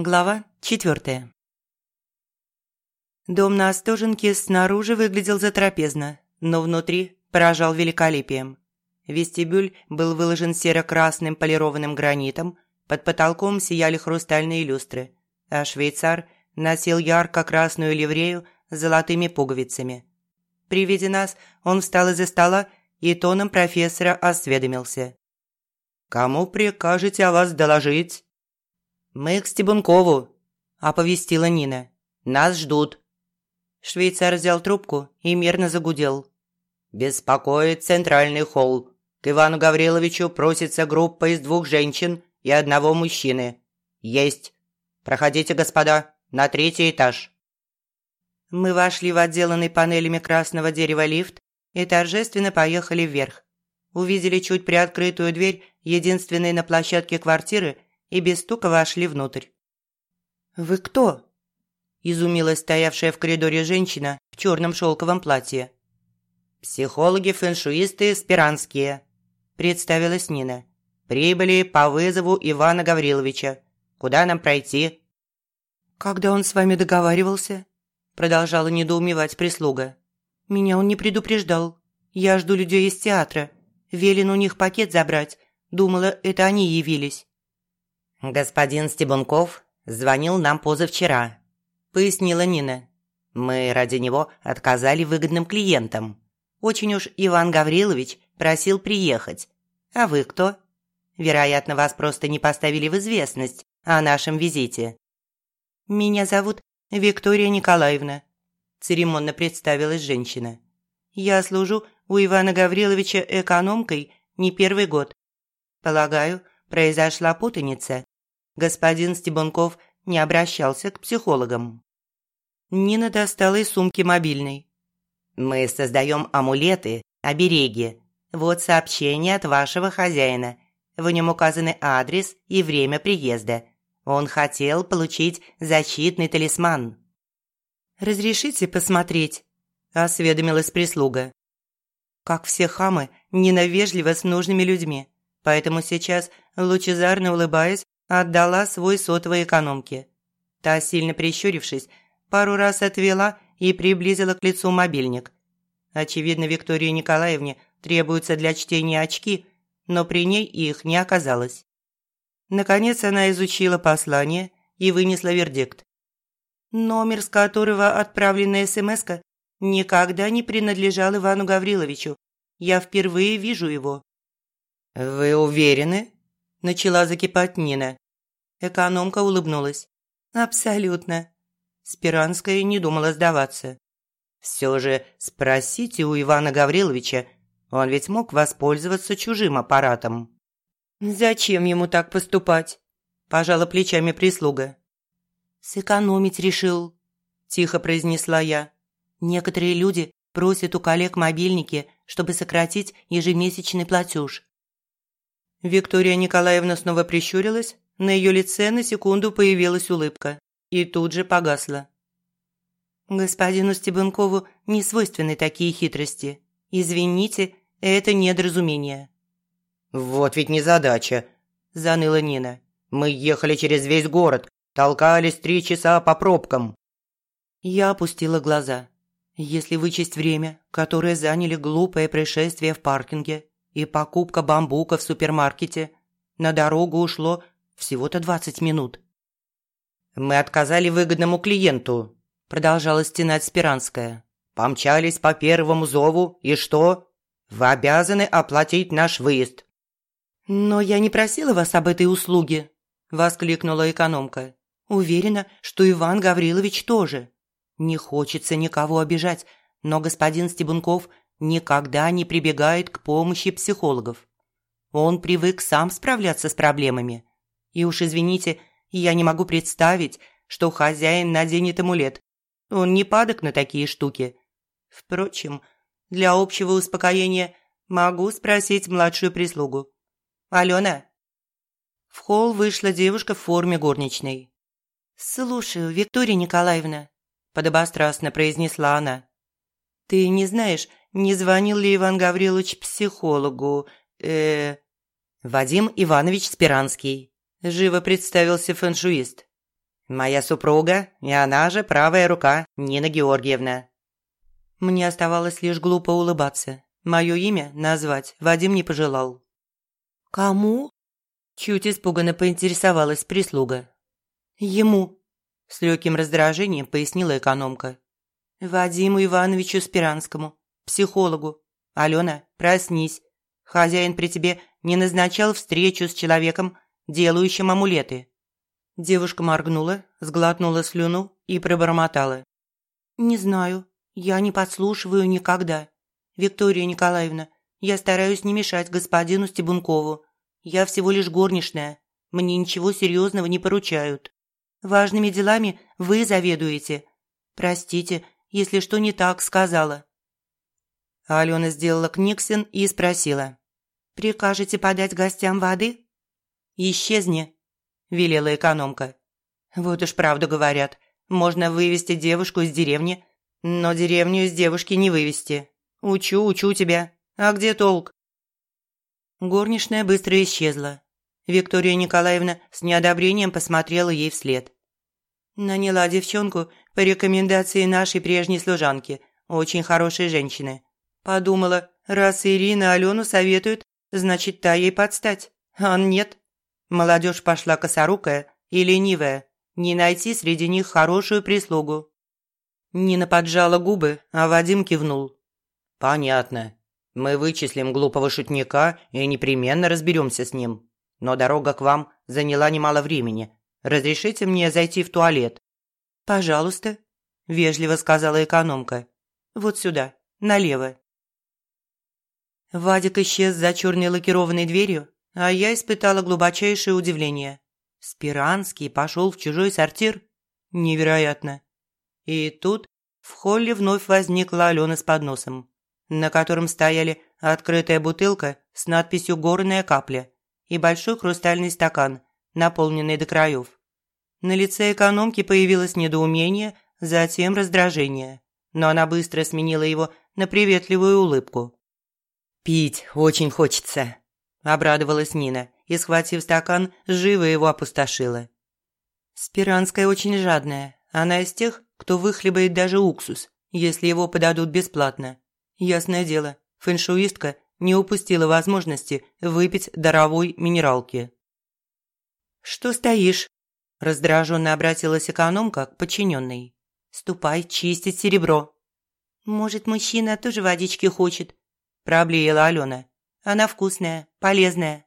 Глава четвертая. Дом на Остоженке снаружи выглядел затрапезно, но внутри поражал великолепием. Вестибюль был выложен серо-красным полированным гранитом, под потолком сияли хрустальные люстры, а швейцар носил ярко-красную ливрею с золотыми пуговицами. При виде нас он встал из-за стола и тоном профессора осведомился. «Кому прикажете о вас доложить?» «Мы к Стебункову», – оповестила Нина. «Нас ждут». Швейцар взял трубку и мерно загудел. «Беспокоит центральный холл. К Ивану Гавриловичу просится группа из двух женщин и одного мужчины. Есть. Проходите, господа, на третий этаж». Мы вошли в отделанный панелями красного дерева лифт и торжественно поехали вверх. Увидели чуть приоткрытую дверь, единственной на площадке квартиры – и без стука вошли внутрь. «Вы кто?» – изумилась стоявшая в коридоре женщина в черном шелковом платье. «Психологи-фэншуисты спиранские», – представилась Нина. «Прибыли по вызову Ивана Гавриловича. Куда нам пройти?» «Когда он с вами договаривался?» – продолжала недоумевать прислуга. «Меня он не предупреждал. Я жду людей из театра. Велен у них пакет забрать. Думала, это они явились». «Господин Стебунков звонил нам позавчера», – пояснила Нина. «Мы ради него отказали выгодным клиентам. Очень уж Иван Гаврилович просил приехать. А вы кто? Вероятно, вас просто не поставили в известность о нашем визите». «Меня зовут Виктория Николаевна», – церемонно представилась женщина. «Я служу у Ивана Гавриловича экономкой не первый год. Полагаю, произошла путаница. Господин Стебунков не обращался к психологам. Нина достала из сумки мобильный. «Мы создаем амулеты, обереги. Вот сообщение от вашего хозяина. В нем указаны адрес и время приезда. Он хотел получить защитный талисман». «Разрешите посмотреть?» – осведомилась прислуга. Как все хамы, ненавежливо с нужными людьми. Поэтому сейчас, лучезарно улыбаясь, отдала свой сотовой экономке. Та, сильно прищурившись, пару раз отвела и приблизила к лицу мобильник. Очевидно, Виктории Николаевне требуются для чтения очки, но при ней их не оказалось. Наконец она изучила послание и вынесла вердикт. Номер, с которого отправлена смс никогда не принадлежал Ивану Гавриловичу. Я впервые вижу его. «Вы уверены?» – начала закипать Нина. Экономка улыбнулась. «Абсолютно». Спиранская не думала сдаваться. «Все же спросите у Ивана Гавриловича, он ведь мог воспользоваться чужим аппаратом». «Зачем ему так поступать?» – пожала плечами прислуга. «Сэкономить решил», – тихо произнесла я. «Некоторые люди просят у коллег мобильники, чтобы сократить ежемесячный платеж. Виктория Николаевна снова прищурилась, на ее лице на секунду появилась улыбка и тут же погасла. «Господину Стебункову не свойственны такие хитрости. Извините, это недоразумение». «Вот ведь незадача», – заныла Нина. «Мы ехали через весь город, толкались три часа по пробкам». Я опустила глаза. Если вычесть время, которое заняли глупое происшествие в паркинге, и покупка бамбука в супермаркете. На дорогу ушло всего-то 20 минут. «Мы отказали выгодному клиенту», – продолжала стенать Спиранская. «Помчались по первому зову, и что? Вы обязаны оплатить наш выезд». «Но я не просила вас об этой услуге», – воскликнула экономка. «Уверена, что Иван Гаврилович тоже. Не хочется никого обижать, но господин Стебунков никогда не прибегает к помощи психологов. Он привык сам справляться с проблемами. И уж извините, я не могу представить, что хозяин наденет амулет. Он не падок на такие штуки. Впрочем, для общего успокоения могу спросить младшую прислугу. «Алена?» В холл вышла девушка в форме горничной. «Слушаю, Виктория Николаевна», – подобострастно произнесла она. «Ты не знаешь, не звонил ли Иван Гаврилович психологу? э Вадим Иванович Спиранский. Живо представился фэншуист. Моя супруга, и она же правая рука Нина Георгиевна». Мне оставалось лишь глупо улыбаться. Мое имя назвать Вадим не пожелал. «Кому?» Чуть испуганно поинтересовалась прислуга. «Ему», – с легким раздражением пояснила экономка. «Вадиму Ивановичу Спиранскому, психологу. Алена, проснись. Хозяин при тебе не назначал встречу с человеком, делающим амулеты». Девушка моргнула, сглотнула слюну и пробормотала. «Не знаю. Я не подслушиваю никогда. Виктория Николаевна, я стараюсь не мешать господину Стебункову. Я всего лишь горничная. Мне ничего серьезного не поручают. Важными делами вы заведуете. Простите, если что не так сказала». Алена сделала книгсен и спросила. «Прикажете подать гостям воды?» «Исчезни», – велела экономка. «Вот уж правду говорят. Можно вывести девушку из деревни, но деревню из девушки не вывести. Учу, учу тебя. А где толк?» Горничная быстро исчезла. Виктория Николаевна с неодобрением посмотрела ей вслед. Наняла девчонку по рекомендации нашей прежней служанки, очень хорошей женщины. Подумала, раз Ирина Алену советует, значит, та ей подстать. А нет. Молодежь пошла косорукая и ленивая. Не найти среди них хорошую прислугу. Нина поджала губы, а Вадим кивнул. «Понятно. Мы вычислим глупого шутника и непременно разберемся с ним. Но дорога к вам заняла немало времени. Разрешите мне зайти в туалет?» «Пожалуйста», – вежливо сказала экономка. «Вот сюда, налево». Вадик исчез за черной лакированной дверью, а я испытала глубочайшее удивление. Спиранский пошел в чужой сортир? Невероятно. И тут в холле вновь возникла Алена с подносом на котором стояли открытая бутылка с надписью «Горная капля» и большой хрустальный стакан, наполненный до краев. На лице экономки появилось недоумение, затем раздражение, но она быстро сменила его на приветливую улыбку. «Пить очень хочется», – обрадовалась Нина и, схватив стакан, живо его опустошила. Спиранская очень жадная, она из тех, кто выхлебает даже уксус, если его подадут бесплатно. Ясное дело, фэншуистка не упустила возможности выпить даровой минералки. «Что стоишь?» – раздраженно обратилась экономка к подчиненной. «Ступай чистить серебро». «Может, мужчина тоже водички хочет?» – проблеяла Алена. «Она вкусная, полезная».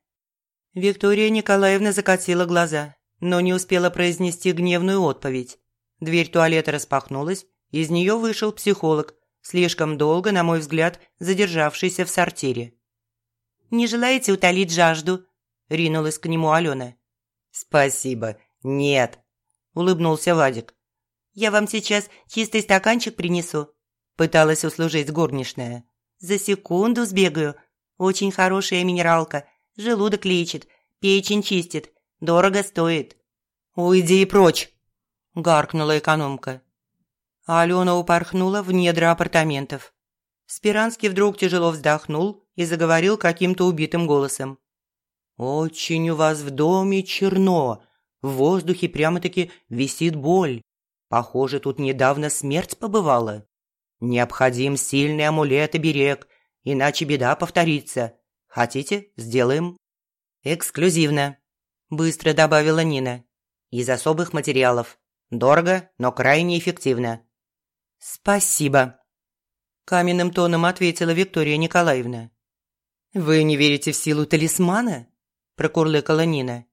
Виктория Николаевна закатила глаза, но не успела произнести гневную отповедь. Дверь туалета распахнулась, из нее вышел психолог слишком долго, на мой взгляд, задержавшийся в сортире. «Не желаете утолить жажду?» – ринулась к нему Алена. «Спасибо, нет», – улыбнулся Вадик. «Я вам сейчас чистый стаканчик принесу», – пыталась услужить горничная. «За секунду сбегаю. Очень хорошая минералка, желудок лечит, печень чистит, дорого стоит». «Уйди прочь!» – гаркнула экономка Алена упорхнула в недра апартаментов. Спиранский вдруг тяжело вздохнул и заговорил каким-то убитым голосом. «Очень у вас в доме черно. В воздухе прямо-таки висит боль. Похоже, тут недавно смерть побывала. Необходим сильный амулет и берег, иначе беда повторится. Хотите, сделаем?» «Эксклюзивно», – быстро добавила Нина. «Из особых материалов. Дорого, но крайне эффективно. «Спасибо», – каменным тоном ответила Виктория Николаевна. «Вы не верите в силу талисмана?» – прокурлыкала Нина.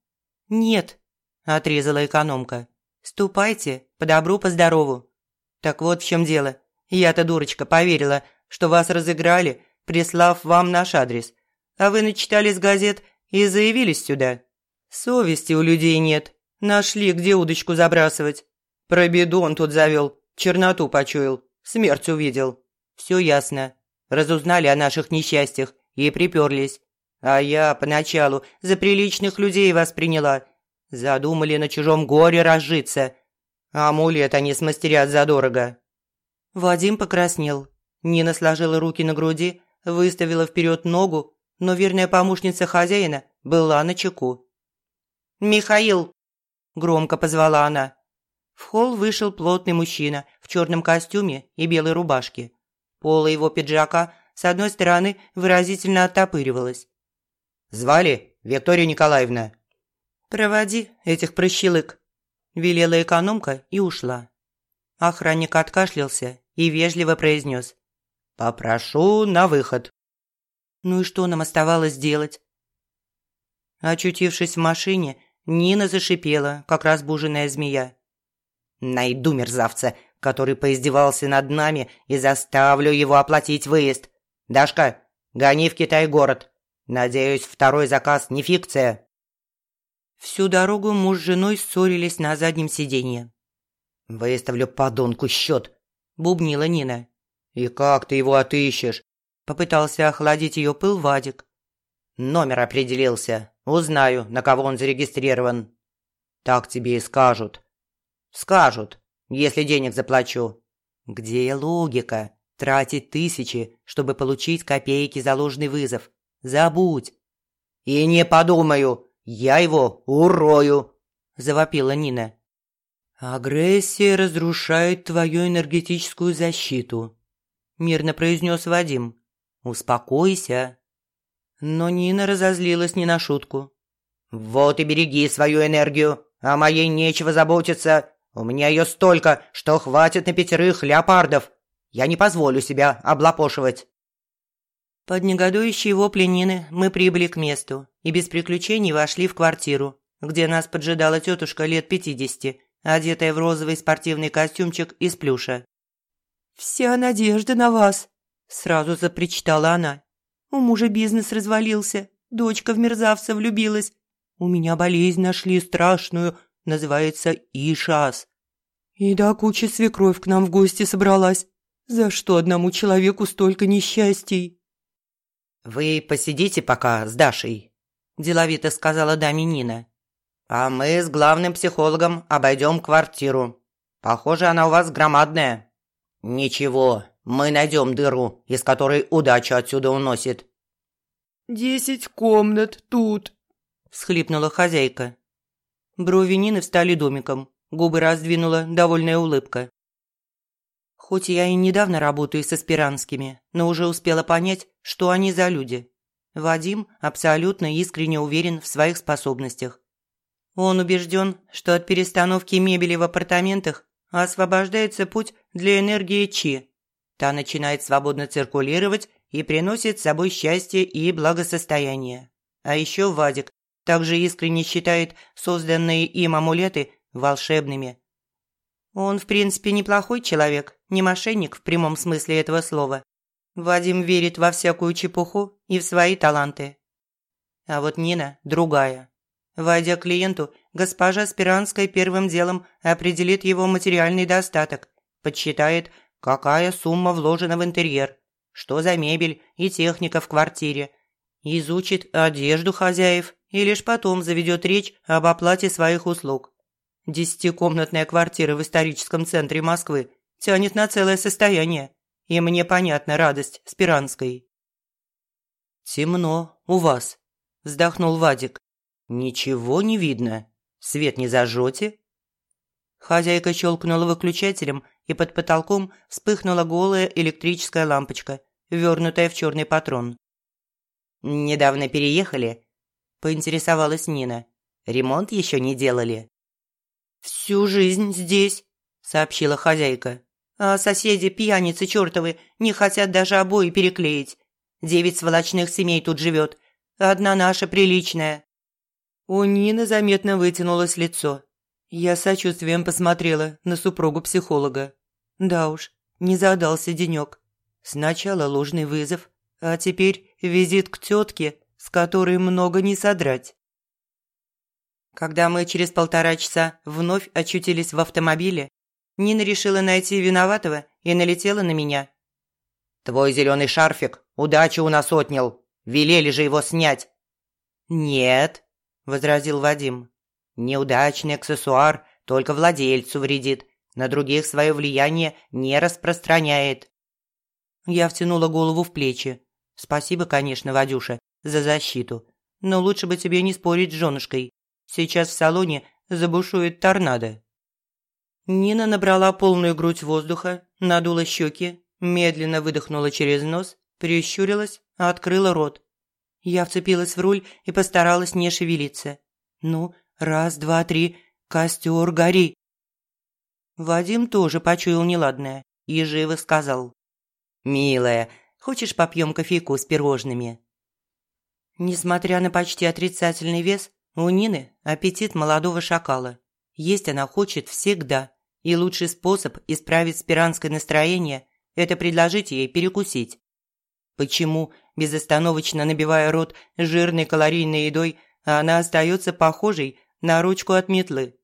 «Нет», – отрезала экономка. «Ступайте, по добру, по здорову». «Так вот в чем дело. Я-то, дурочка, поверила, что вас разыграли, прислав вам наш адрес. А вы начитались газет и заявились сюда. Совести у людей нет. Нашли, где удочку забрасывать. Про беду он тут завел, Черноту почуял, смерть увидел. Все ясно. Разузнали о наших несчастьях и приперлись. А я поначалу за приличных людей вас приняла. Задумали на чужом горе разжиться. Амулет они смастерят задорого». Вадим покраснел. Нина сложила руки на груди, выставила вперед ногу, но верная помощница хозяина была на чеку. «Михаил!» – громко позвала она. В холл вышел плотный мужчина в черном костюме и белой рубашке. Поло его пиджака с одной стороны выразительно оттопыривалось. «Звали Виктория Николаевна?» «Проводи этих прощелык», – велела экономка и ушла. Охранник откашлялся и вежливо произнес. «Попрошу на выход». Ну и что нам оставалось делать? Очутившись в машине, Нина зашипела, как разбуженная змея. Найду мерзавца, который поиздевался над нами и заставлю его оплатить выезд. Дашка, гони в Китай город. Надеюсь, второй заказ не фикция». Всю дорогу муж с женой ссорились на заднем сиденье. «Выставлю подонку счет», – бубнила Нина. «И как ты его отыщешь?» – попытался охладить ее пыл Вадик. «Номер определился. Узнаю, на кого он зарегистрирован». «Так тебе и скажут», Скажут, если денег заплачу. Где логика? Тратить тысячи, чтобы получить копейки за ложный вызов. Забудь. И не подумаю, я его урою, завопила Нина. Агрессия разрушает твою энергетическую защиту, мирно произнес Вадим. Успокойся. Но Нина разозлилась не на шутку. Вот и береги свою энергию, а моей нечего заботиться. У меня ее столько, что хватит на пятерых леопардов. Я не позволю себя облапошивать». Под негодующие вопли Нины мы прибыли к месту и без приключений вошли в квартиру, где нас поджидала тетушка лет пятидесяти, одетая в розовый спортивный костюмчик из плюша. «Вся надежда на вас», – сразу запричитала она. «У мужа бизнес развалился, дочка в мерзавца влюбилась. У меня болезнь нашли страшную, называется Ишас. И да куча свекровь к нам в гости собралась. За что одному человеку столько несчастий? «Вы посидите пока с Дашей», – деловито сказала даме Нина. «А мы с главным психологом обойдем квартиру. Похоже, она у вас громадная». «Ничего, мы найдем дыру, из которой удача отсюда уносит». «Десять комнат тут», – всхлипнула хозяйка. Брови Нины встали домиком, губы раздвинула довольная улыбка. Хоть я и недавно работаю с аспиранскими, но уже успела понять, что они за люди. Вадим абсолютно искренне уверен в своих способностях. Он убежден, что от перестановки мебели в апартаментах освобождается путь для энергии Чи. Та начинает свободно циркулировать и приносит с собой счастье и благосостояние. А еще Вадик также искренне считает созданные им амулеты волшебными. Он, в принципе, неплохой человек, не мошенник в прямом смысле этого слова. Вадим верит во всякую чепуху и в свои таланты. А вот Нина другая. Войдя к клиенту, госпожа Спиранская первым делом определит его материальный достаток, подсчитает, какая сумма вложена в интерьер, что за мебель и техника в квартире, изучит одежду хозяев и лишь потом заведет речь об оплате своих услуг. Десятикомнатная квартира в историческом центре Москвы тянет на целое состояние, и мне понятна радость Спиранской. «Темно у вас», – вздохнул Вадик. «Ничего не видно. Свет не зажжете?» Хозяйка щелкнула выключателем, и под потолком вспыхнула голая электрическая лампочка, вернутая в черный патрон. «Недавно переехали?» – поинтересовалась Нина. «Ремонт еще не делали?» «Всю жизнь здесь», – сообщила хозяйка. «А соседи, пьяницы чертовы, не хотят даже обои переклеить. Девять сволочных семей тут живет. Одна наша приличная». У Нины заметно вытянулось лицо. Я сочувствием посмотрела на супругу психолога. Да уж, не задался денек. Сначала ложный вызов, а теперь визит к тетке, с которой много не содрать. Когда мы через полтора часа вновь очутились в автомобиле, Нина решила найти виноватого и налетела на меня. «Твой зеленый шарфик удачу у нас отнял. Велели же его снять». «Нет», – возразил Вадим. «Неудачный аксессуар только владельцу вредит, на других свое влияние не распространяет». Я втянула голову в плечи. Спасибо, конечно, Вадюша, за защиту. Но лучше бы тебе не спорить с женушкой. Сейчас в салоне забушует торнадо. Нина набрала полную грудь воздуха, надула щеки, медленно выдохнула через нос, прищурилась, открыла рот. Я вцепилась в руль и постаралась не шевелиться. «Ну, раз, два, три, костер, гори!» Вадим тоже почуял неладное и живо сказал. «Милая, хочешь попьем кофейку с пирожными?» Несмотря на почти отрицательный вес, у Нины аппетит молодого шакала. Есть она хочет всегда, и лучший способ исправить спиранское настроение – это предложить ей перекусить. Почему, безостановочно набивая рот жирной калорийной едой, она остается похожей на ручку от метлы?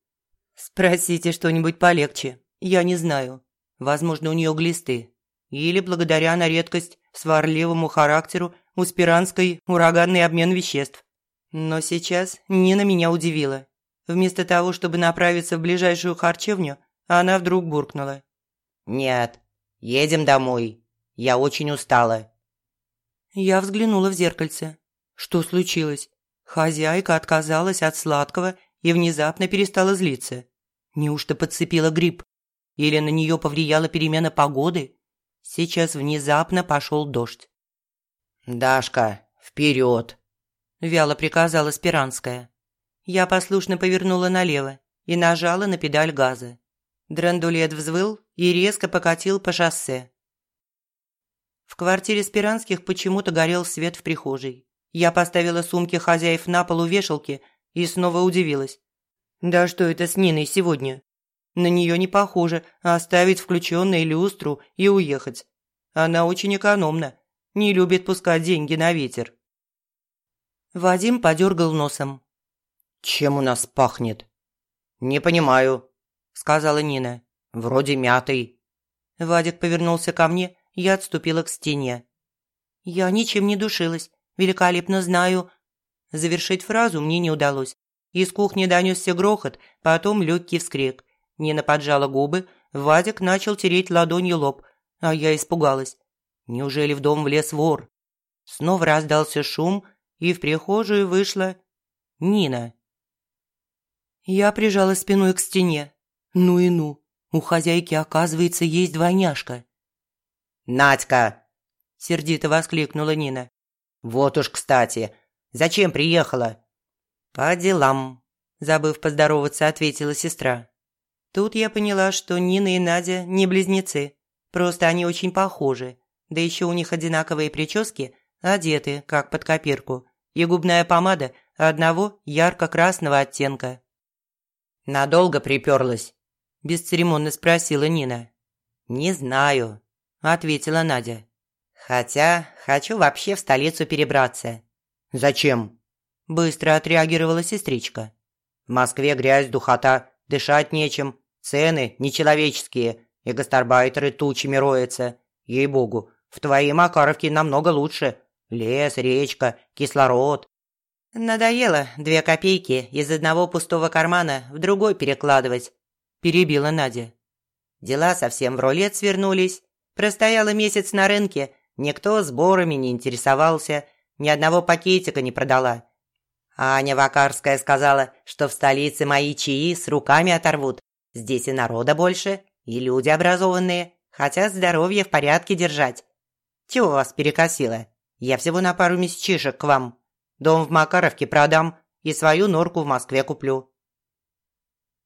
Спросите что-нибудь полегче, я не знаю. Возможно, у нее глисты. Или благодаря на редкость сварливому характеру у Спиранской ураганный обмен веществ. Но сейчас Нина меня удивила. Вместо того, чтобы направиться в ближайшую харчевню, она вдруг буркнула. «Нет, едем домой. Я очень устала». Я взглянула в зеркальце. Что случилось? Хозяйка отказалась от сладкого и внезапно перестала злиться. Неужто подцепила грипп? Или на нее повлияла перемена погоды? Сейчас внезапно пошел дождь. «Дашка, вперед!» – вяло приказала Спиранская. Я послушно повернула налево и нажала на педаль газа. Драндулет взвыл и резко покатил по шоссе. В квартире Спиранских почему-то горел свет в прихожей. Я поставила сумки хозяев на полу вешалки и снова удивилась. Да что это с Ниной сегодня? На нее не похоже оставить включенной люстру и уехать. Она очень экономна, не любит пускать деньги на ветер. Вадим подергал носом. «Чем у нас пахнет?» «Не понимаю», – сказала Нина. «Вроде мятой». Вадик повернулся ко мне я отступила к стене. «Я ничем не душилась. Великолепно знаю». Завершить фразу мне не удалось. Из кухни донесся грохот, потом легкий вскрик. Нина поджала губы, Вадик начал тереть ладонью лоб, а я испугалась. Неужели в дом влез вор? Снова раздался шум, и в прихожую вышла Нина. Я прижала спиной к стене. Ну и ну, у хозяйки, оказывается, есть двойняшка. «Надька!» – сердито воскликнула Нина. «Вот уж кстати. Зачем приехала?» «По делам», – забыв поздороваться, ответила сестра. Тут я поняла, что Нина и Надя не близнецы. Просто они очень похожи. Да еще у них одинаковые прически, одеты, как под копирку. И губная помада одного ярко-красного оттенка. «Надолго приперлась?» – бесцеремонно спросила Нина. «Не знаю», ответила Надя. «Хотя хочу вообще в столицу перебраться». «Зачем?» – быстро отреагировала сестричка. «В Москве грязь, духота, дышать нечем, цены нечеловеческие, и гастарбайтеры тучами роются. Ей-богу, в твоей Макаровке намного лучше. Лес, речка, кислород». «Надоело две копейки из одного пустого кармана в другой перекладывать», – перебила Надя. Дела совсем в рулет свернулись, Простояла месяц на рынке, никто сборами не интересовался, ни одного пакетика не продала. Аня Вакарская сказала, что в столице мои чаи с руками оторвут. Здесь и народа больше, и люди образованные, хотят здоровье в порядке держать. Чего вас перекосило? Я всего на пару месячишек к вам. Дом в Макаровке продам и свою норку в Москве куплю».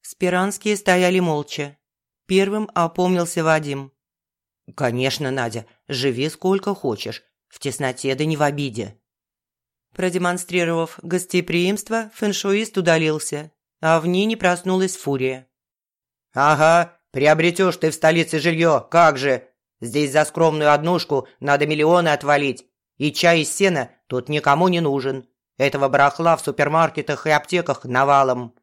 Спиранские стояли молча. Первым опомнился Вадим. «Конечно, Надя, живи сколько хочешь. В тесноте да не в обиде». Продемонстрировав гостеприимство, фэншуист удалился, а в ней не проснулась фурия. «Ага, приобретешь ты в столице жилье, как же! Здесь за скромную однушку надо миллионы отвалить, и чай из сена тут никому не нужен. Этого барахла в супермаркетах и аптеках навалом.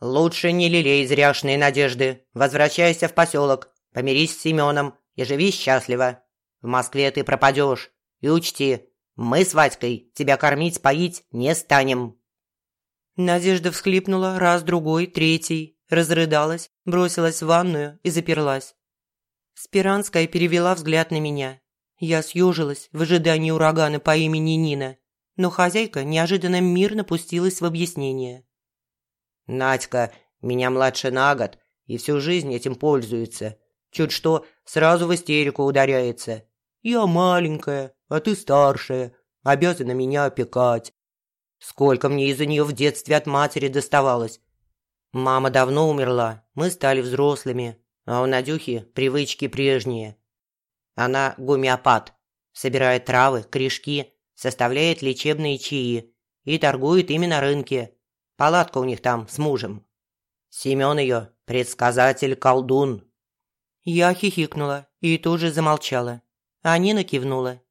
Лучше не лелей зряшные надежды, возвращайся в поселок, помирись с Семеном, и живи счастливо. В Москве ты пропадешь. И учти, мы с Вадькой тебя кормить, поить не станем». Надежда всхлипнула раз, другой, третий, разрыдалась, бросилась в ванную и заперлась. Спиранская перевела взгляд на меня. Я съежилась в ожидании урагана по имени Нина, но хозяйка неожиданно мирно пустилась в объяснение. «Надька, меня младше на год, и всю жизнь этим пользуется. Чуть что, сразу в истерику ударяется. Я маленькая, а ты старшая, обязана меня опекать. Сколько мне из-за нее в детстве от матери доставалось. Мама давно умерла, мы стали взрослыми, а у Надюхи привычки прежние. Она гомеопат, собирает травы, корешки, составляет лечебные чаи и торгует ими на рынке. Палатка у них там с мужем. Семен ее предсказатель-колдун. Я хихикнула и тут же замолчала. А Нина кивнула.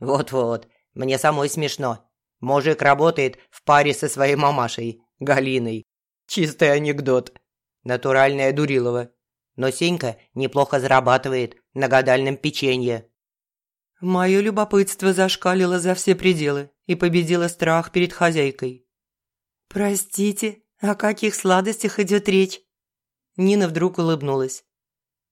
Вот-вот, мне самой смешно. Мужик работает в паре со своей мамашей, Галиной. Чистый анекдот. Натуральная Дурилова. Но Сенька неплохо зарабатывает на гадальном печенье. Мое любопытство зашкалило за все пределы и победило страх перед хозяйкой. «Простите, о каких сладостях идет речь?» Нина вдруг улыбнулась.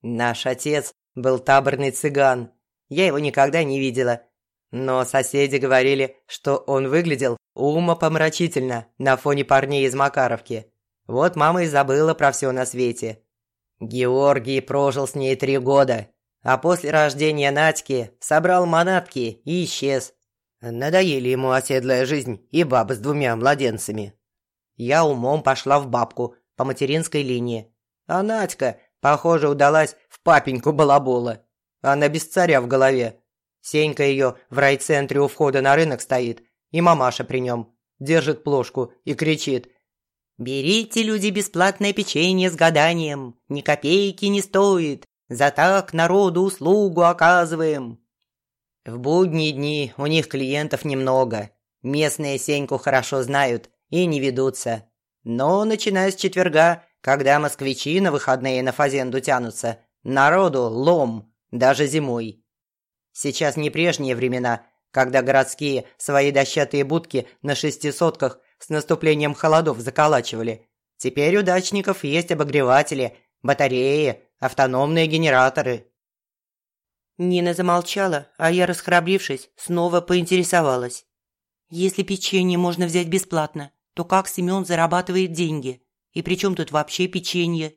«Наш отец был таборный цыган. Я его никогда не видела, но соседи говорили, что он выглядел умопомрачительно на фоне парней из Макаровки. Вот мама и забыла про все на свете. Георгий прожил с ней три года, а после рождения Надьки собрал манатки и исчез. Надоели ему оседлая жизнь и баба с двумя младенцами. Я умом пошла в бабку по материнской линии, а Надька, похоже, удалась в папеньку балабола. Она без царя в голове, Сенька ее в райцентре у входа на рынок стоит, и мамаша при нем. Держит плошку и кричит. «Берите, люди, бесплатное печенье с гаданием, ни копейки не стоит, за так народу услугу оказываем». В будние дни у них клиентов немного, местные Сеньку хорошо знают и не ведутся. Но начиная с четверга, когда москвичи на выходные на фазенду тянутся, народу лом, даже зимой. Сейчас не прежние времена, когда городские свои дощатые будки на шестисотках с наступлением холодов заколачивали. Теперь у дачников есть обогреватели, батареи, автономные генераторы. Нина замолчала, а я, расхрабрившись, снова поинтересовалась. Если печенье можно взять бесплатно, то как Семен зарабатывает деньги? И при чем тут вообще печенье?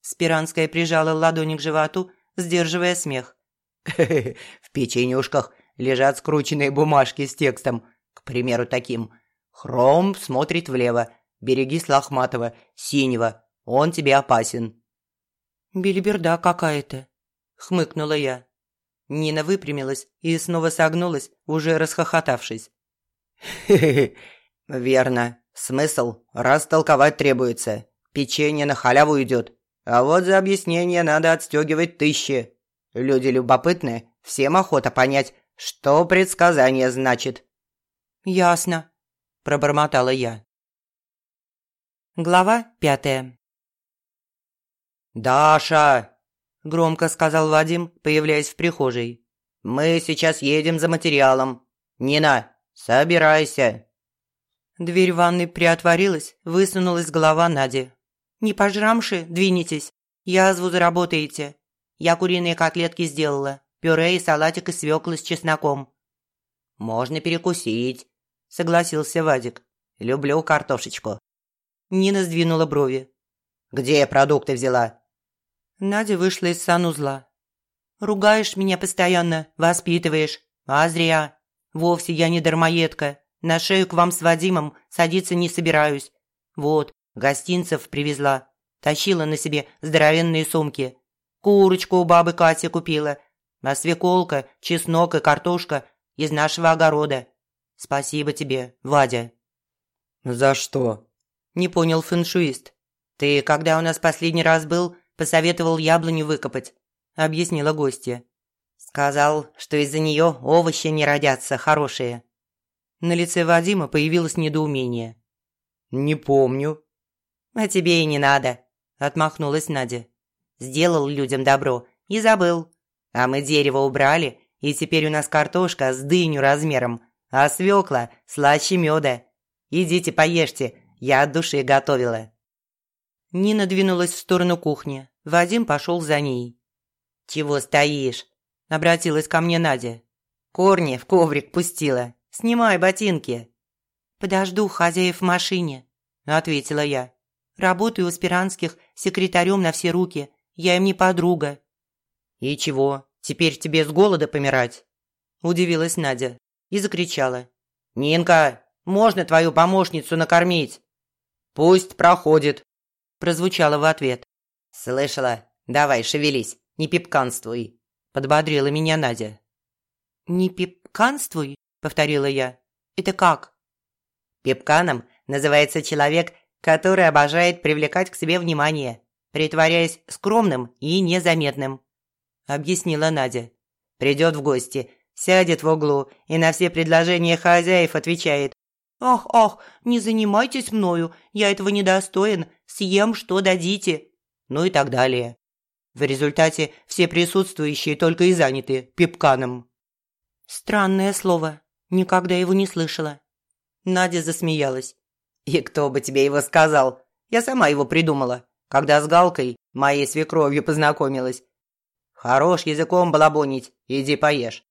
Спиранская прижала ладони к животу, сдерживая смех. В печенюшках лежат скрученные бумажки с текстом, к примеру, таким. «Хром смотрит влево. Берегись лохматого, синего. Он тебе опасен». «Белиберда какая-то», – хмыкнула я. Нина выпрямилась и снова согнулась, уже расхохотавшись. «Хе-хе, верно. Смысл растолковать требуется. Печенье на халяву идет. А вот за объяснение надо отстегивать тысячи». Люди любопытны, всем охота понять, что предсказание значит». «Ясно», – пробормотала я. Глава пятая. «Даша!» – громко сказал Вадим, появляясь в прихожей. «Мы сейчас едем за материалом. Нина, собирайся!» Дверь ванной приотворилась, высунулась голова Нади. «Не пожрамши, двинетесь. Язву заработаете. Я куриные котлетки сделала, пюре и салатик из свеклы с чесноком». «Можно перекусить», – согласился Вадик. «Люблю картошечку». Нина сдвинула брови. «Где продукты взяла?» Надя вышла из санузла. «Ругаешь меня постоянно, воспитываешь. А зря. Вовсе я не дармоедка. На шею к вам с Вадимом садиться не собираюсь. Вот, гостинцев привезла. Тащила на себе здоровенные сумки. Курочку у бабы Кати купила, а свеколка, чеснок и картошка из нашего огорода. Спасибо тебе, Вадя». «За что?» – не понял фэншуист. «Ты, когда у нас последний раз был, посоветовал яблоню выкопать», – объяснила гостья. «Сказал, что из-за нее овощи не родятся хорошие». На лице Вадима появилось недоумение. «Не помню». «А тебе и не надо», – отмахнулась Надя сделал людям добро и забыл. А мы дерево убрали, и теперь у нас картошка с дыню размером, а свекла слаще меда. Идите поешьте, я от души готовила». Нина двинулась в сторону кухни. Вадим пошел за ней. «Чего стоишь?» – обратилась ко мне Надя. «Корни в коврик пустила. Снимай ботинки». «Подожду хозяев в машине», – ответила я. Работаю у Спиранских секретарем на все руки. Я им не подруга». «И чего, теперь тебе с голода помирать?» Удивилась Надя и закричала. «Нинка, можно твою помощницу накормить?» «Пусть проходит», – прозвучало в ответ. «Слышала? Давай, шевелись, не пипканствуй», – подбодрила меня Надя. «Не пипканствуй?» – повторила я. «Это как?» Пипканом называется человек, который обожает привлекать к себе внимание, притворяясь скромным и незаметным», – объяснила Надя. «Придет в гости, сядет в углу и на все предложения хозяев отвечает. «Ах, ах, не занимайтесь мною, я этого недостоин, съем, что дадите». Ну и так далее. В результате все присутствующие только и заняты пипканом. Странное слово, никогда его не слышала. Надя засмеялась. «И кто бы тебе его сказал? Я сама его придумала, когда с Галкой, моей свекровью, познакомилась. Хорош языком балабонить, иди поешь».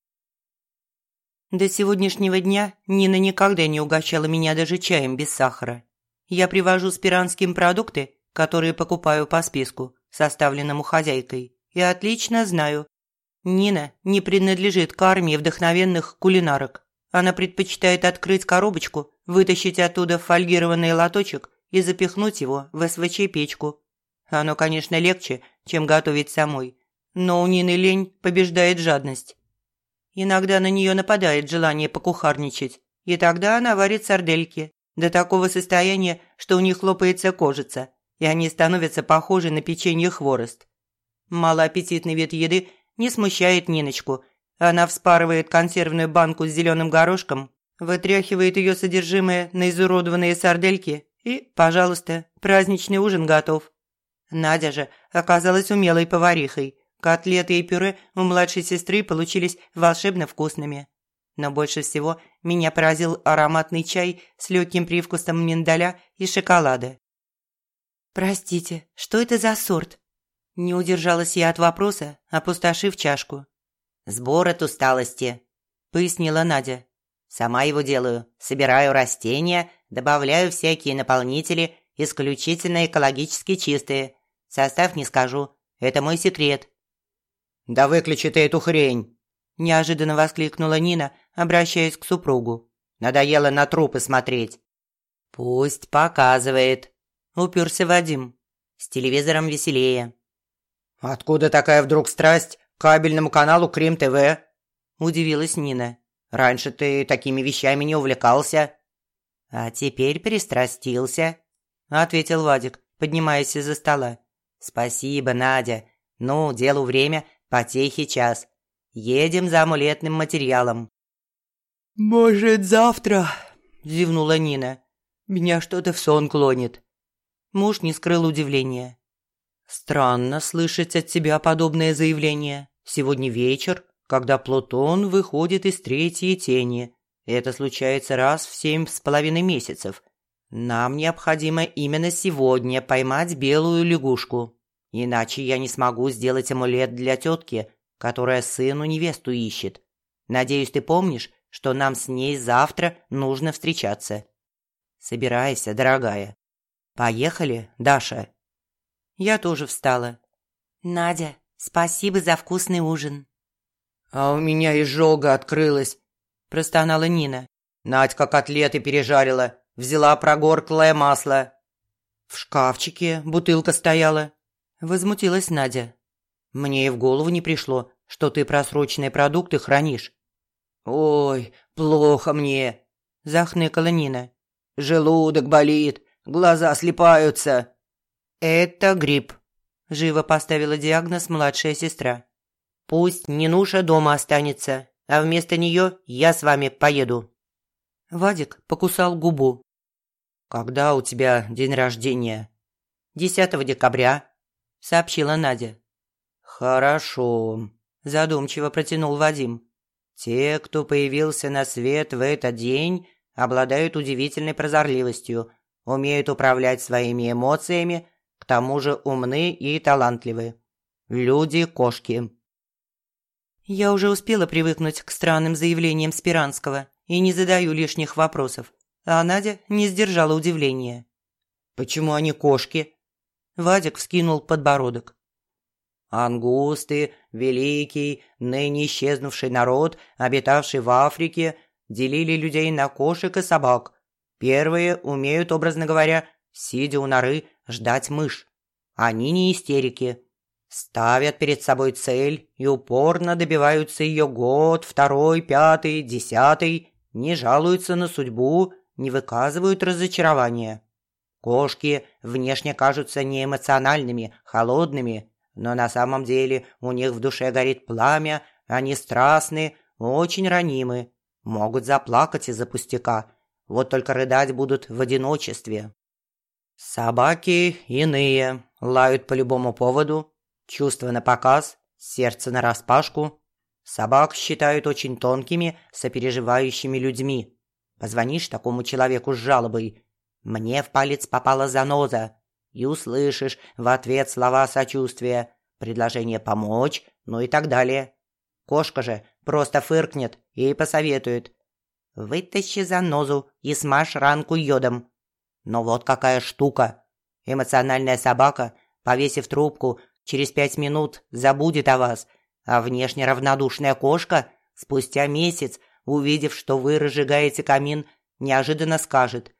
До сегодняшнего дня Нина никогда не угощала меня даже чаем без сахара. Я привожу спиранским продукты, которые покупаю по списку, составленному хозяйкой, и отлично знаю. Нина не принадлежит к армии вдохновенных кулинарок. Она предпочитает открыть коробочку, вытащить оттуда фольгированный лоточек и запихнуть его в СВЧ-печку. Оно, конечно, легче, чем готовить самой, но у Нины лень побеждает жадность. Иногда на нее нападает желание покухарничать, и тогда она варит сардельки до такого состояния, что у них лопается кожица, и они становятся похожи на печенье хворост. Малоаппетитный вид еды не смущает Ниночку – она вспарывает консервную банку с зеленым горошком, вытряхивает ее содержимое на изуродованные сардельки и, пожалуйста, праздничный ужин готов. Надя же оказалась умелой поварихой. Котлеты и пюре у младшей сестры получились волшебно вкусными. Но больше всего меня поразил ароматный чай с легким привкусом миндаля и шоколада. «Простите, что это за сорт?» Не удержалась я от вопроса, опустошив чашку. «Сбор от усталости», – пояснила Надя. «Сама его делаю. Собираю растения, добавляю всякие наполнители, исключительно экологически чистые. Состав не скажу. Это мой секрет». «Да выключи ты эту хрень!» – неожиданно воскликнула Нина, обращаясь к супругу. «Надоело на трупы смотреть». «Пусть показывает», – уперся Вадим. «С телевизором веселее». «Откуда такая вдруг страсть кабельному каналу Крим ТВ», – удивилась Нина. «Раньше ты такими вещами не увлекался». «А теперь перестрастился», – ответил Вадик, поднимаясь из-за стола. «Спасибо, Надя. Ну, делу время, потехи час. Едем за амулетным материалом». «Может, завтра?» – зевнула Нина. «Меня что-то в сон клонит». Муж не скрыл удивления. Странно слышать от тебя подобное заявление. Сегодня вечер, когда Плутон выходит из третьей тени. Это случается раз в семь с половиной месяцев. Нам необходимо именно сегодня поймать белую лягушку. Иначе я не смогу сделать амулет для тетки, которая сыну невесту ищет. Надеюсь, ты помнишь, что нам с ней завтра нужно встречаться. Собирайся, дорогая. Поехали, Даша. Я тоже встала. «Надя, спасибо за вкусный ужин». «А у меня изжога открылась», – простонала Нина. «Надька котлеты пережарила, взяла прогорклое масло». «В шкафчике бутылка стояла», – возмутилась Надя. «Мне и в голову не пришло, что ты просроченные продукты хранишь». «Ой, плохо мне», – захныкала Нина. «Желудок болит, глаза слепаются». «Это грипп», – живо поставила диагноз младшая сестра. «Пусть Нинуша дома останется, а вместо нее я с вами поеду». Вадик покусал губу. «Когда у тебя день рождения?» «10 декабря», – сообщила Надя. «Хорошо», – задумчиво протянул Вадим. «Те, кто появился на свет в этот день, обладают удивительной прозорливостью, умеют управлять своими эмоциями к тому же умны и талантливы. Люди-кошки. Я уже успела привыкнуть к странным заявлениям Спиранского и не задаю лишних вопросов, а Надя не сдержала удивления. Почему они кошки?» Вадик вскинул подбородок. Ангусты, великий, ныне исчезнувший народ, обитавший в Африке, делили людей на кошек и собак. Первые умеют, образно говоря, сидя у норы, ждать мышь. Они не истерики. Ставят перед собой цель и упорно добиваются ее год, второй, пятый, десятый, не жалуются на судьбу, не выказывают разочарования. Кошки внешне кажутся неэмоциональными, холодными, но на самом деле у них в душе горит пламя, они страстны, очень ранимы, могут заплакать из-за пустяка, вот только рыдать будут в одиночестве. Собаки иные, лают по любому поводу, чувства на показ, сердце на распашку. Собак считают очень тонкими, сопереживающими людьми. Позвонишь такому человеку с жалобой, мне в палец попала заноза. И услышишь в ответ слова сочувствия, предложение помочь, ну и так далее. Кошка же просто фыркнет и посоветует. Вытащи занозу и смажь ранку йодом. Но вот какая штука. Эмоциональная собака, повесив трубку, через пять минут забудет о вас, а внешне равнодушная кошка, спустя месяц, увидев, что вы разжигаете камин, неожиданно скажет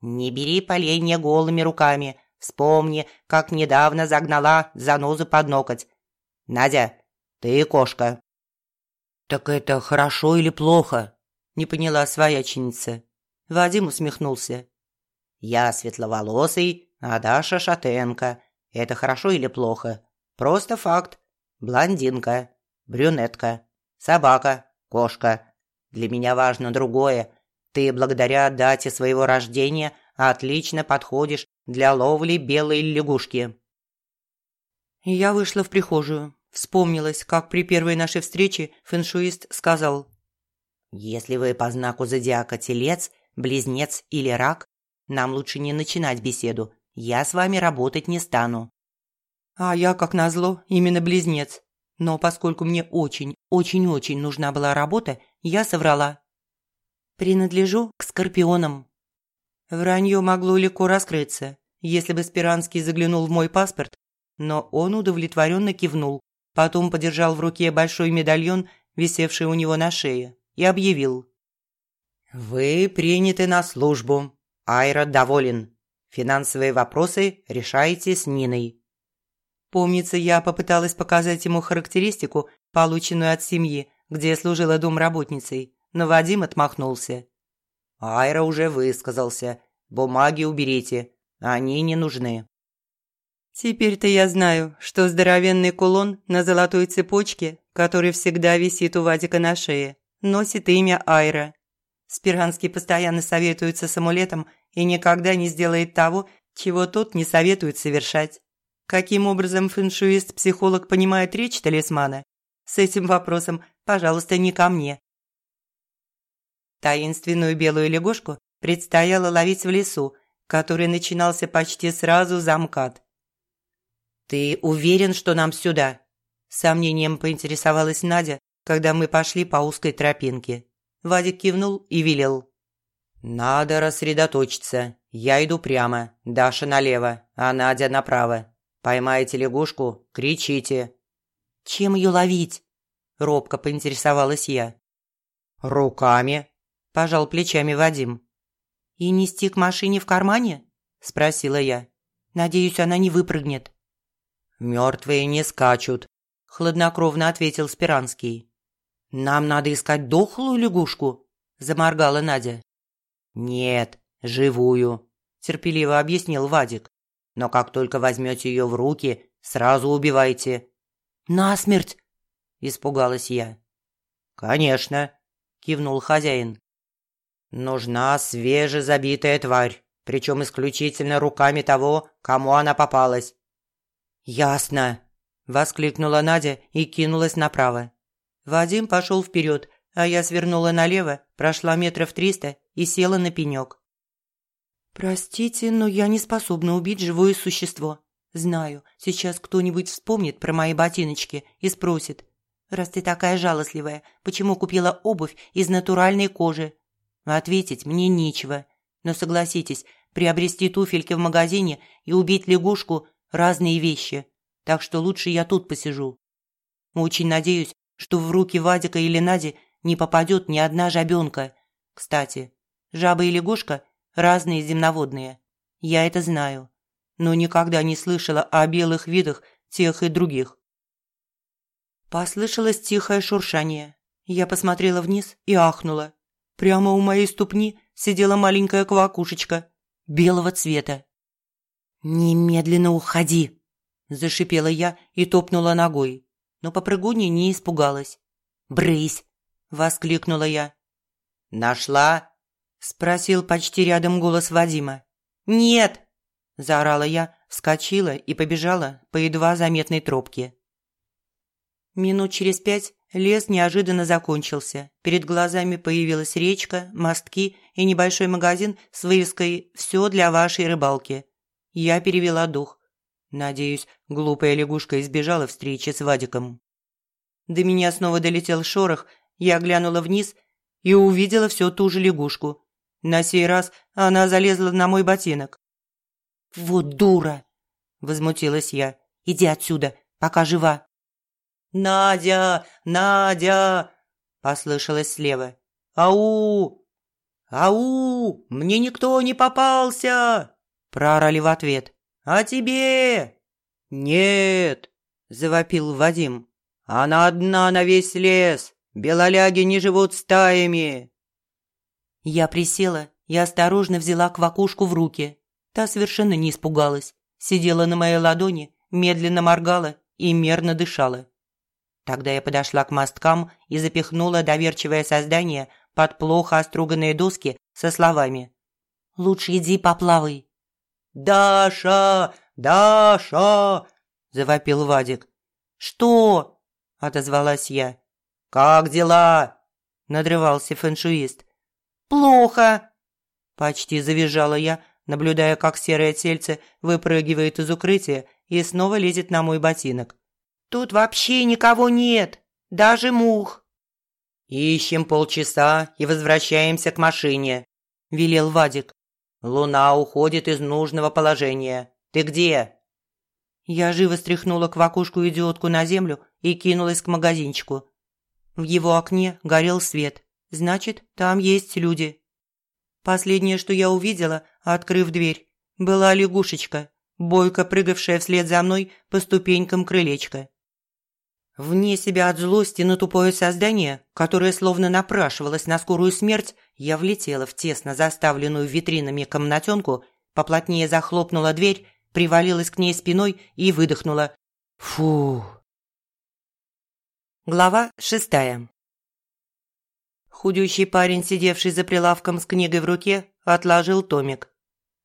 «Не бери поленья голыми руками. Вспомни, как недавно загнала занозу под ноготь. Надя, ты кошка». «Так это хорошо или плохо?» – не поняла свояченица. Вадим усмехнулся. «Я светловолосый, а Даша шатенка. Это хорошо или плохо? Просто факт. Блондинка, брюнетка, собака, кошка. Для меня важно другое. Ты благодаря дате своего рождения отлично подходишь для ловли белой лягушки». Я вышла в прихожую. Вспомнилась, как при первой нашей встрече фэншуист сказал. «Если вы по знаку зодиака телец, близнец или рак, нам лучше не начинать беседу. Я с вами работать не стану». А я, как назло, именно близнец. Но поскольку мне очень, очень-очень нужна была работа, я соврала. Принадлежу к скорпионам. Вранье могло легко раскрыться, если бы Спиранский заглянул в мой паспорт, но он удовлетворенно кивнул, потом подержал в руке большой медальон, висевший у него на шее, и объявил. «Вы приняты на службу. Айра доволен. Финансовые вопросы решаете с Ниной». Помнится, я попыталась показать ему характеристику, полученную от семьи, где служила домработницей но Вадим отмахнулся. «Айра уже высказался. Бумаги уберите. Они не нужны». Теперь-то я знаю, что здоровенный кулон на золотой цепочке, который всегда висит у Вадика на шее, носит имя Айра. Спиранский постоянно советуется с амулетом и никогда не сделает того, чего тот не советует совершать. Каким образом фэншуист-психолог понимает речь талисмана? С этим вопросом, пожалуйста, не ко мне. Таинственную белую лягушку предстояло ловить в лесу, который начинался почти сразу за МКАД. «Ты уверен, что нам сюда?» сомнением поинтересовалась Надя, когда мы пошли по узкой тропинке. Вадик кивнул и велел. «Надо рассредоточиться. Я иду прямо, Даша налево, а Надя направо. Поймаете лягушку – кричите». «Чем ее ловить?» – робко поинтересовалась я. «Руками», – пожал плечами Вадим. «И нести к машине в кармане?» – спросила я. «Надеюсь, она не выпрыгнет». «Мертвые не скачут», – хладнокровно ответил Спиранский. «Нам надо искать дохлую лягушку», – заморгала Надя. «Нет, живую», – терпеливо объяснил Вадик. «Но как только возьмете ее в руки, сразу убивайте». «Насмерть!» – испугалась я. «Конечно», – кивнул хозяин. Нужна свежезабитая тварь, причем исключительно руками того, кому она попалась. «Ясно!» – воскликнула Надя и кинулась направо. Вадим пошел вперед, а я свернула налево, прошла метров триста и села на пенек. «Простите, но я не способна убить живое существо. Знаю, сейчас кто-нибудь вспомнит про мои ботиночки и спросит, «Раз ты такая жалостливая, почему купила обувь из натуральной кожи?» Ответить мне нечего. Но согласитесь, приобрести туфельки в магазине и убить лягушку – разные вещи, так что лучше я тут посижу. Очень надеюсь, что в руки Вадика или Нади не попадет ни одна жабенка. Кстати, жаба и лягушка – разные земноводные. Я это знаю, но никогда не слышала о белых видах тех и других. Послышалось тихое шуршание. Я посмотрела вниз и ахнула. Прямо у моей ступни сидела маленькая квакушечка белого цвета. «Немедленно уходи!» – зашипела я и топнула ногой, но попрыгунья не испугалась. «Брысь!» – воскликнула я. «Нашла?» – спросил почти рядом голос Вадима. «Нет!» – заорала я, вскочила и побежала по едва заметной тропке. Минут через пять лес неожиданно закончился. Перед глазами появилась речка, мостки и небольшой магазин с вывеской «Все для вашей рыбалки». Я перевела дух. Надеюсь, глупая лягушка избежала встречи с Вадиком. До меня снова долетел шорох, я глянула вниз и увидела все ту же лягушку. На сей раз она залезла на мой ботинок. «Вот дура!» – возмутилась я. «Иди отсюда, пока жива!» «Надя! Надя!» – послышалось слева. «Ау! Ау! Мне никто не попался!» – проорали в ответ. «А тебе?» «Нет!» – завопил Вадим. «Она одна на весь лес! Белоляги не живут стаями!» Я присела и осторожно взяла квакушку в руки. Та совершенно не испугалась. Сидела на моей ладони, медленно моргала и мерно дышала. Тогда я подошла к мосткам и запихнула доверчивое создание под плохо оструганные доски со словами «Лучше иди поплавай». «Даша! Даша!» – завопил Вадик. «Что?» – отозвалась я. «Как дела?» – надрывался фэншуист. «Плохо!» – почти завизжала я, наблюдая, как серое тельце выпрыгивает из укрытия и снова лезет на мой ботинок. Тут вообще никого нет, даже мух». «Ищем полчаса и возвращаемся к машине», – велел Вадик. «Луна уходит из нужного положения. Ты где?» Я живо стряхнула квакушку-идиотку на землю и кинулась к магазинчику. В его окне горел свет, значит, там есть люди. Последнее, что я увидела, открыв дверь, была лягушечка, бойко прыгавшая вслед за мной по ступенькам крылечка. Вне себя от злости на тупое создание, которое словно напрашивалось на скорую смерть, я влетела в тесно заставленную витринами комнатенку, поплотнее захлопнула дверь, привалилась к ней спиной и выдохнула. Фу. Глава шестая. Худющий парень, сидевший за прилавком с книгой в руке, отложил томик.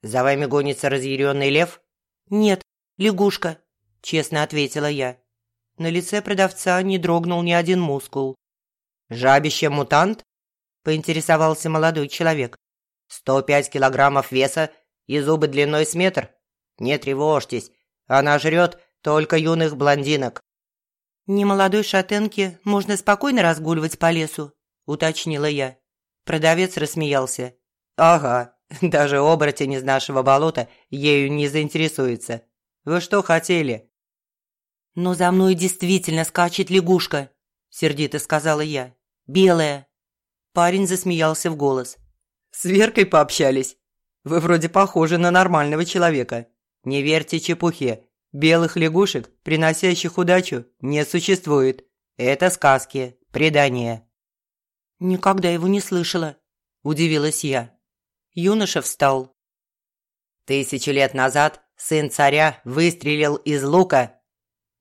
«За вами гонится разъяренный лев?» «Нет, лягушка», – честно ответила я. На лице продавца не дрогнул ни один мускул. «Жабище-мутант?» – поинтересовался молодой человек. «Сто пять килограммов веса и зубы длиной с метр? Не тревожьтесь, она жрет только юных блондинок». «Не молодой шатенке можно спокойно разгуливать по лесу», – уточнила я. Продавец рассмеялся. «Ага, даже оборотень из нашего болота ею не заинтересуется. Вы что хотели?» «Но за мной действительно скачет лягушка», – сердито сказала я. «Белая». Парень засмеялся в голос. «С Веркой пообщались? Вы вроде похожи на нормального человека. Не верьте чепухе. Белых лягушек, приносящих удачу, не существует. Это сказки, предания». «Никогда его не слышала», – удивилась я. Юноша встал. «Тысячи лет назад сын царя выстрелил из лука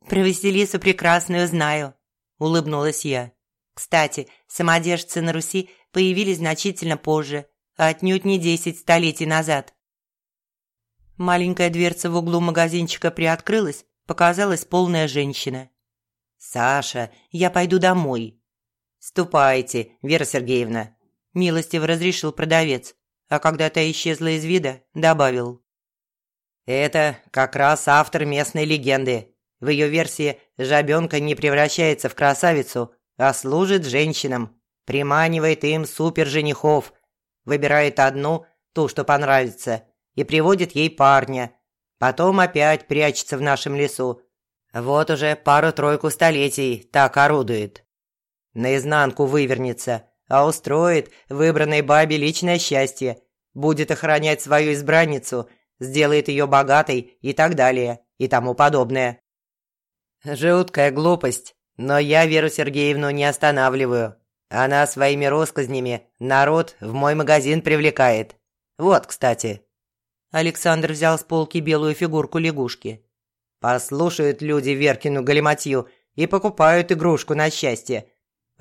«Про Василису прекрасную знаю», – улыбнулась я. «Кстати, самодержцы на Руси появились значительно позже, отнюдь не десять столетий назад». Маленькая дверца в углу магазинчика приоткрылась, показалась полная женщина. «Саша, я пойду домой». «Ступайте, Вера Сергеевна», – милостиво разрешил продавец, а когда та исчезла из вида, добавил. «Это как раз автор местной легенды. В ее версии жабенка не превращается в красавицу, а служит женщинам, приманивает им супер-женихов, выбирает одну, ту, что понравится, и приводит ей парня. Потом опять прячется в нашем лесу. Вот уже пару-тройку столетий так орудует. Наизнанку вывернется, а устроит выбранной бабе личное счастье. Будет охранять свою избранницу, сделает ее богатой и так далее, и тому подобное. Жуткая глупость, но я Веру Сергеевну не останавливаю. Она своими россказнями народ в мой магазин привлекает. Вот, кстати». Александр взял с полки белую фигурку лягушки. «Послушают люди Веркину галиматью и покупают игрушку на счастье.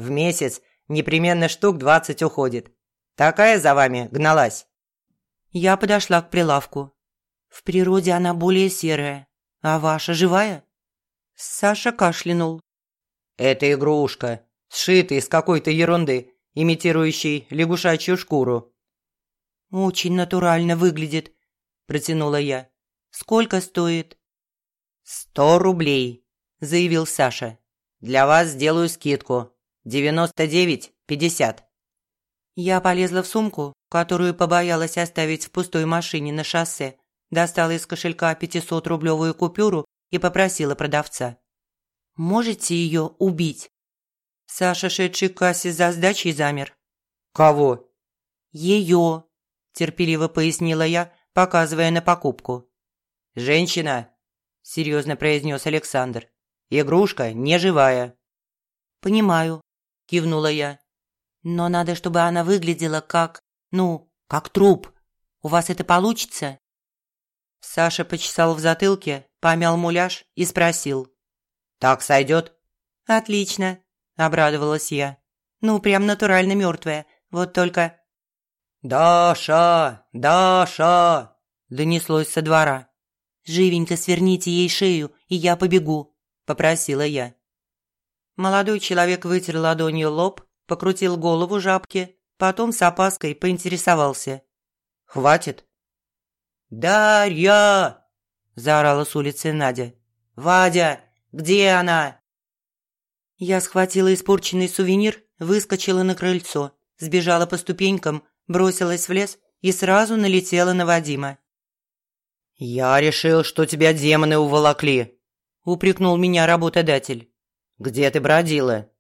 В месяц непременно штук двадцать уходит. Такая за вами гналась». Я подошла к прилавку. В природе она более серая, а ваша живая? Саша кашлянул. «Это игрушка сшитый из какой-то ерунды, имитирующей лягушачью шкуру. «Очень натурально выглядит», – протянула я. «Сколько стоит?» «Сто рублей», – заявил Саша. «Для вас сделаю скидку. Девяносто девять пятьдесят». Я полезла в сумку, которую побоялась оставить в пустой машине на шоссе, достала из кошелька 500-рублевую купюру и попросила продавца. «Можете ее убить?» Саша, шедший к кассе за сдачей, замер. «Кого?» «Ее», – терпеливо пояснила я, показывая на покупку. «Женщина», – серьезно произнес Александр. «Игрушка не живая». «Понимаю», – кивнула я. «Но надо, чтобы она выглядела как, ну, как труп. У вас это получится?» Саша почесал в затылке, помял муляж и спросил. «Так сойдет?» «Отлично», – обрадовалась я. «Ну, прям натурально мертвая. Вот только...» «Даша! Даша!» – донеслось со двора. «Живенько сверните ей шею, и я побегу», – попросила я. Молодой человек вытер ладонью лоб, покрутил голову жабки, потом с опаской поинтересовался. «Хватит?» «Дарья!» – заорала с улицы Надя. «Вадя, где она?» Я схватила испорченный сувенир, выскочила на крыльцо, сбежала по ступенькам, бросилась в лес и сразу налетела на Вадима. «Я решил, что тебя демоны уволокли», – упрекнул меня работодатель. «Где ты бродила?»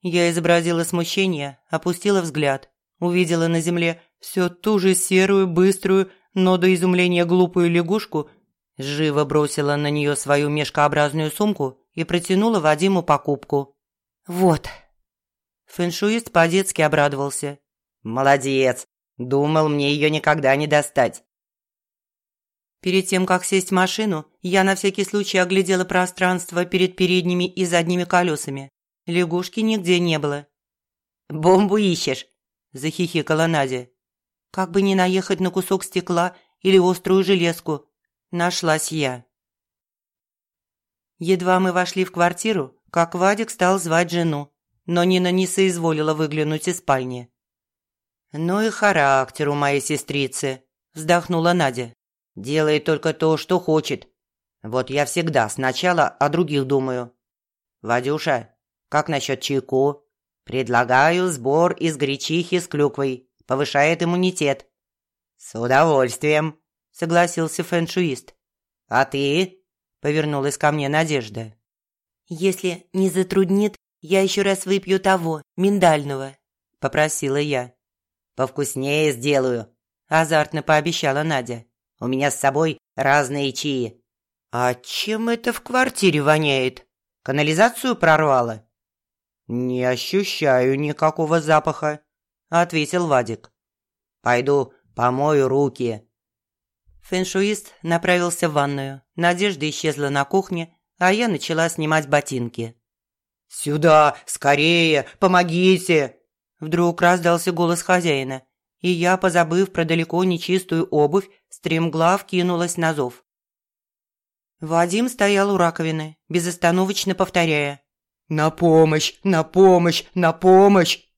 Я изобразила смущение, опустила взгляд, увидела на земле все ту же серую, быструю, но до изумления глупую лягушку, живо бросила на нее свою мешкообразную сумку и протянула Вадиму покупку. «Вот». Фэншуист по-детски обрадовался. «Молодец! Думал, мне ее никогда не достать». Перед тем, как сесть в машину, я на всякий случай оглядела пространство перед передними и задними колесами. Лягушки нигде не было. «Бомбу ищешь?» – захихикала Надя. «Как бы не наехать на кусок стекла или острую железку», – нашлась я. Едва мы вошли в квартиру, как Вадик стал звать жену, но Нина не соизволила выглянуть из спальни. «Ну и характер у моей сестрицы», – вздохнула Надя. «Делает только то, что хочет. Вот я всегда сначала о других думаю. Вадюша, как насчет чайку? Предлагаю сбор из гречихи с клюквой. Повышает иммунитет». «С удовольствием», – согласился фэншуист. «А ты?» Повернулась ко мне Надежда. «Если не затруднит, я еще раз выпью того, миндального», – попросила я. «Повкуснее сделаю», – азартно пообещала Надя. «У меня с собой разные чаи». «А чем это в квартире воняет? Канализацию прорвало?» «Не ощущаю никакого запаха», – ответил Вадик. «Пойду помою руки», Фэншуист направился в ванную. Надежда исчезла на кухне, а я начала снимать ботинки. «Сюда! Скорее! Помогите!» Вдруг раздался голос хозяина, и я, позабыв про далеко нечистую обувь, стремглав кинулась на зов. Вадим стоял у раковины, безостановочно повторяя «На помощь! На помощь! На помощь!»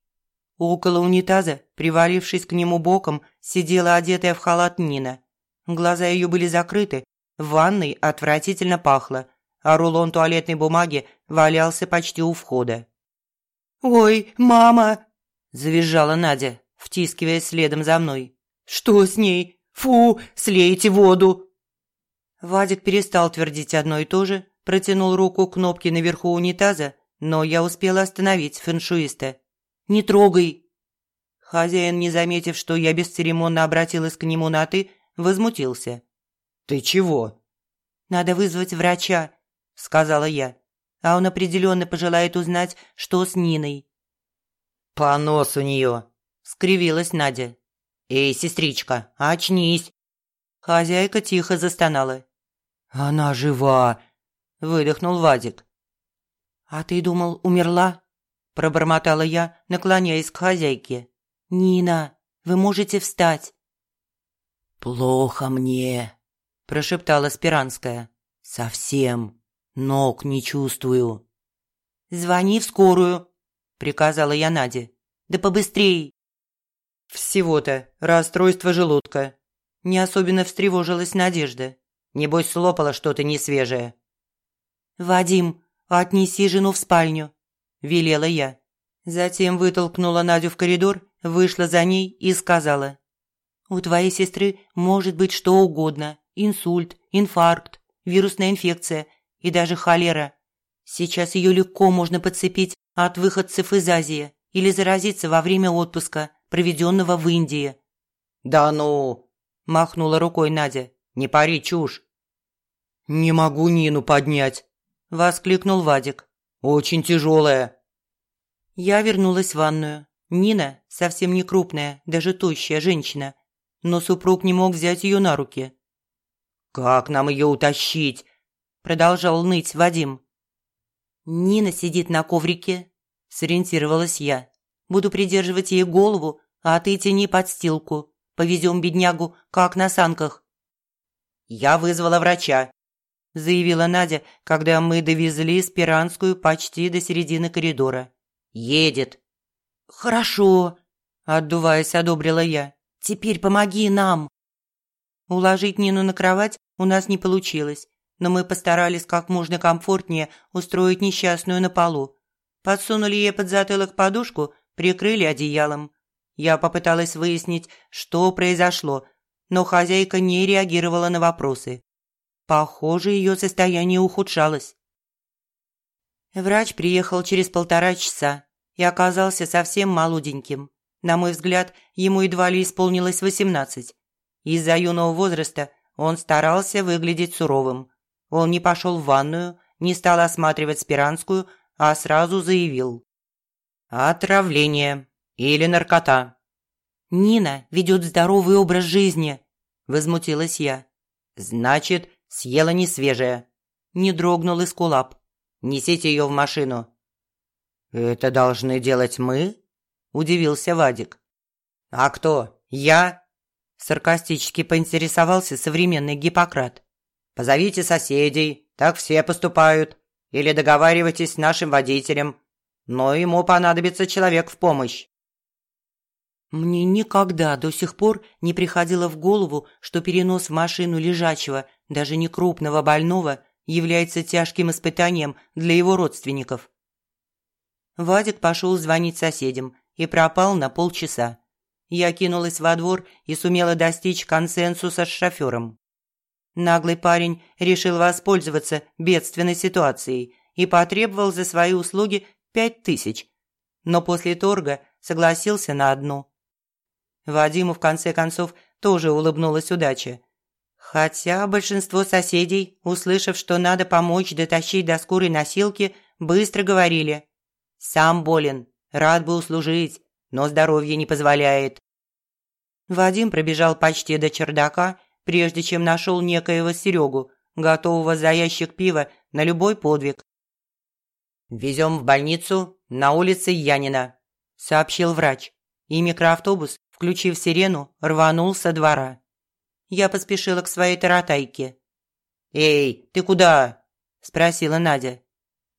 Около унитаза, привалившись к нему боком, сидела одетая в халат Нина. Глаза ее были закрыты, в ванной отвратительно пахло, а рулон туалетной бумаги валялся почти у входа. «Ой, мама!» – завизжала Надя, втискиваясь следом за мной. «Что с ней? Фу, слейте воду!» Вадик перестал твердить одно и то же, протянул руку к кнопке наверху унитаза, но я успела остановить фэншуиста. «Не трогай!» Хозяин, не заметив, что я бесцеремонно обратилась к нему на «ты», возмутился. «Ты чего?» «Надо вызвать врача», – сказала я. «А он определенно пожелает узнать, что с Ниной». «Понос у нее», – скривилась Надя. «Эй, сестричка, очнись!» Хозяйка тихо застонала. «Она жива!» – выдохнул Вадик. «А ты думал, умерла?» – пробормотала я, наклоняясь к хозяйке. «Нина, вы можете встать?» «Плохо мне», – прошептала Спиранская. «Совсем. Ног не чувствую». «Звони в скорую», – приказала я Наде. «Да побыстрей». «Всего-то расстройство желудка». Не особенно встревожилась Надежда. Небось, слопала что-то несвежее. «Вадим, отнеси жену в спальню», – велела я. Затем вытолкнула Надю в коридор, вышла за ней и сказала. «У твоей сестры может быть что угодно. Инсульт, инфаркт, вирусная инфекция и даже холера. Сейчас ее легко можно подцепить от выходцев из Азии или заразиться во время отпуска, проведенного в Индии». «Да ну!» – махнула рукой Надя. «Не пари чушь!» «Не могу Нину поднять!» – воскликнул Вадик. «Очень тяжелая!» Я вернулась в ванную. Нина совсем не крупная, даже тощая женщина. Но супруг не мог взять ее на руки. «Как нам ее утащить?» – продолжал ныть Вадим. «Нина сидит на коврике», – сориентировалась я. «Буду придерживать ей голову, а ты тяни подстилку. Повезем беднягу, как на санках». «Я вызвала врача», – заявила Надя, когда мы довезли Спиранскую почти до середины коридора. Едет». «Хорошо», – отдуваясь, одобрила я. «Теперь помоги нам». Уложить Нину на кровать у нас не получилось, но мы постарались как можно комфортнее устроить несчастную на полу. Подсунули ей под затылок подушку, прикрыли одеялом. Я попыталась выяснить, что произошло, но хозяйка не реагировала на вопросы. Похоже, ее состояние ухудшалось. Врач приехал через полтора часа и оказался совсем молоденьким. На мой взгляд, ему едва ли исполнилось восемнадцать. Из-за юного возраста он старался выглядеть суровым. Он не пошел в ванную, не стал осматривать Спиранскую, а сразу заявил. «Отравление или наркота». «Нина ведет здоровый образ жизни», – возмутилась я. «Значит, съела несвежее», – не дрогнул Искулап. Несите ее в машину». «Это должны делать мы?» – удивился Вадик. «А кто? Я?» – саркастически поинтересовался современный Гиппократ. «Позовите соседей, так все поступают. Или договаривайтесь с нашим водителем. Но ему понадобится человек в помощь». Мне никогда до сих пор не приходило в голову, что перенос в машину лежачего, даже не крупного больного, является тяжким испытанием для его родственников. Вадик пошел звонить соседям и пропал на полчаса. Я кинулась во двор и сумела достичь консенсуса с шофером. Наглый парень решил воспользоваться бедственной ситуацией и потребовал за свои услуги пять тысяч, но после торга согласился на одну. Вадиму, в конце концов, тоже улыбнулась удача. Хотя большинство соседей, услышав, что надо помочь дотащить до скорой носилки, быстро говорили «Сам болен, рад бы услужить, но здоровье не позволяет». Вадим пробежал почти до чердака, прежде чем нашел некоего Серегу, готового за ящик пива на любой подвиг. «Везем в больницу на улице Янина», – сообщил врач, и микроавтобус, включив сирену, рванул со двора. Я поспешила к своей таратайке. «Эй, ты куда?» – спросила Надя.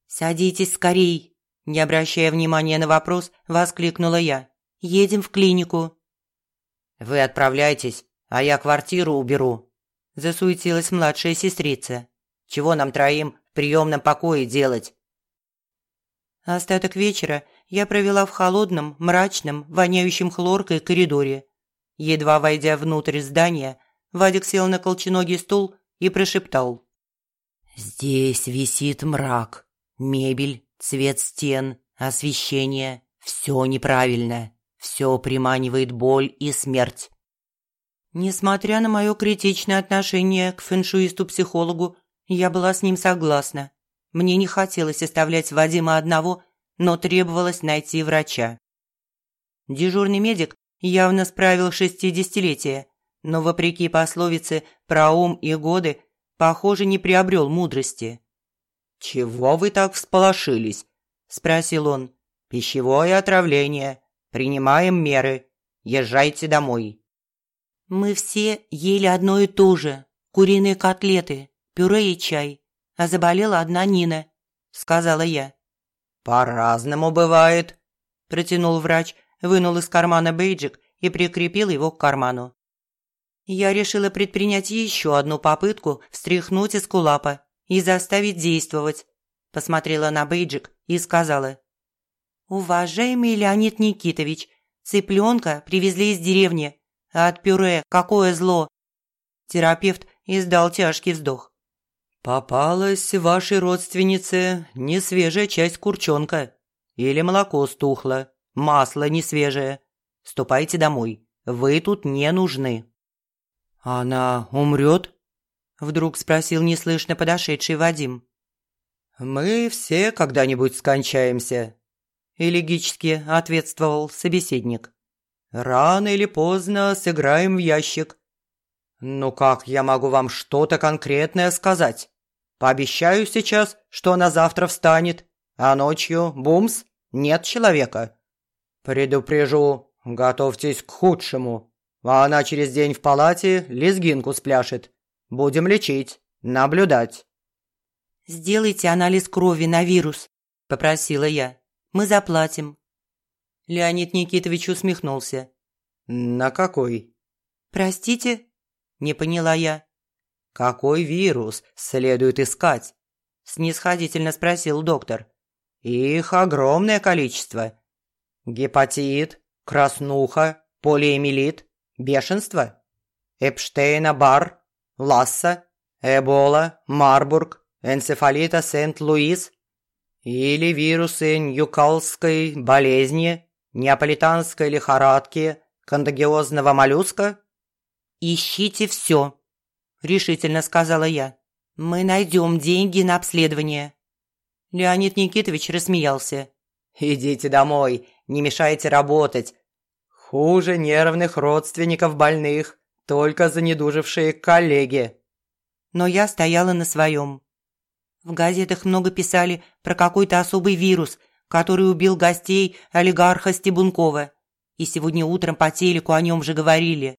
«Садитесь скорей!» – не обращая внимания на вопрос, воскликнула я. «Едем в клинику». «Вы отправляйтесь, а я квартиру уберу», – засуетилась младшая сестрица. «Чего нам троим в приемном покое делать?» Остаток вечера я провела в холодном, мрачном, воняющем хлоркой коридоре. Едва войдя внутрь здания, Вадик сел на колченогий стул и прошептал. «Здесь висит мрак, мебель, цвет стен, освещение. Все неправильно. Все приманивает боль и смерть». Несмотря на мое критичное отношение к фэншуисту-психологу, я была с ним согласна. Мне не хотелось оставлять Вадима одного, но требовалось найти врача. Дежурный медик явно справил шестидесятилетие, но, вопреки пословице про ум и годы, похоже, не приобрел мудрости. «Чего вы так всполошились?» – спросил он. «Пищевое отравление. Принимаем меры. Езжайте домой». «Мы все ели одно и то же. Куриные котлеты, пюре и чай. А заболела одна Нина», – сказала я. «По-разному бывает», – протянул врач, вынул из кармана бейджик и прикрепил его к карману. Я решила предпринять еще одну попытку встряхнуть Эскулапа и заставить действовать. Посмотрела на бейджик и сказала. «Уважаемый Леонид Никитович, цыпленка привезли из деревни, а от пюре какое зло!» Терапевт издал тяжкий вздох. «Попалась вашей родственнице не свежая часть курчонка. Или молоко стухло, масло не свежее. Ступайте домой, вы тут не нужны». «Она умрет?» – вдруг спросил неслышно подошедший Вадим. «Мы все когда-нибудь скончаемся», – элегически ответствовал собеседник. «Рано или поздно сыграем в ящик. Ну как я могу вам что-то конкретное сказать? Пообещаю сейчас, что она завтра встанет, а ночью, бумс, нет человека. Предупрежу, готовьтесь к худшему». А она через день в палате лезгинку спляшет. Будем лечить, наблюдать». «Сделайте анализ крови на вирус», – попросила я. «Мы заплатим». Леонид Никитович усмехнулся. «На какой?» «Простите?» – не поняла я. «Какой вирус следует искать?» – снисходительно спросил доктор. «Их огромное количество. Гепатит, краснуха, полиэмилит, Бешенство? Эпштейна-Бар? Ласса? Эбола? Марбург? Энцефалита Сент-Луис? Или вирусы Ньюкалской болезни? Неаполитанской лихорадки? Кондагиозного моллюска? «Ищите все», – решительно сказала я. «Мы найдем деньги на обследование». Леонид Никитович рассмеялся. «Идите домой, не мешайте работать, Хуже нервных родственников больных, только занедужившие коллеги. Но я стояла на своем. В газетах много писали про какой-то особый вирус, который убил гостей олигарха Стебункова. И сегодня утром по телеку о нем же говорили.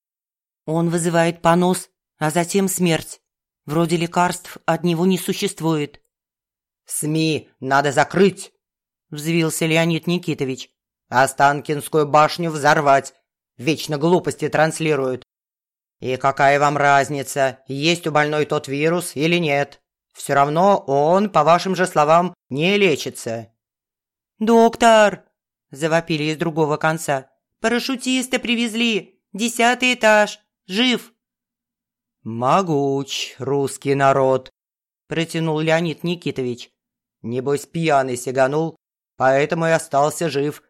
Он вызывает понос, а затем смерть. Вроде лекарств от него не существует. «СМИ надо закрыть!» – взвился Леонид Никитович. Останкинскую башню взорвать. Вечно глупости транслируют. И какая вам разница, есть у больной тот вирус или нет? Все равно он, по вашим же словам, не лечится». «Доктор!» – завопили из другого конца. «Парашютиста привезли! Десятый этаж! Жив!» «Могуч, русский народ!» – протянул Леонид Никитович. «Небось, пьяный сиганул, поэтому и остался жив.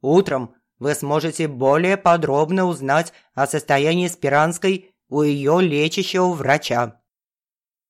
Утром вы сможете более подробно узнать о состоянии Спиранской у ее лечащего врача.